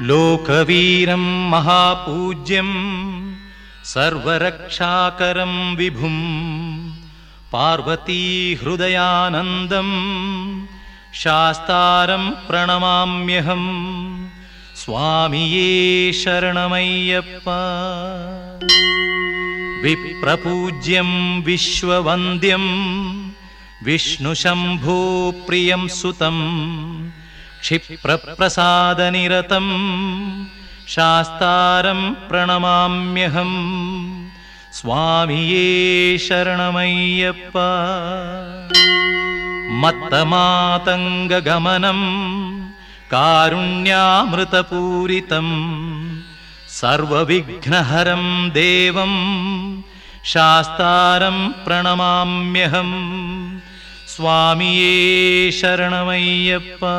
लोकवीरं महापूज्यं सर्वरक्षाकरं विभुम् पार्वतीहृदयानन्दम् शास्तारं प्रणमाम्यहम् स्वामिये शरणमय्यप्पा। विप्रपूज्यं विश्ववन्द्यं विष्णुशम्भो प्रियं सुतम् क्षिप्रप्रसादनिरतं शास्तारं प्रणमाम्यहम्। स्वामिये शरणमय्यप्पा। मत्तमातङ्गगमनं कारुण्यामृतपूरितम्। सर्वविघ्नहरं देवं शास्तारं प्रणमाम्यहम् स्वामिये शरणमय्यप्पा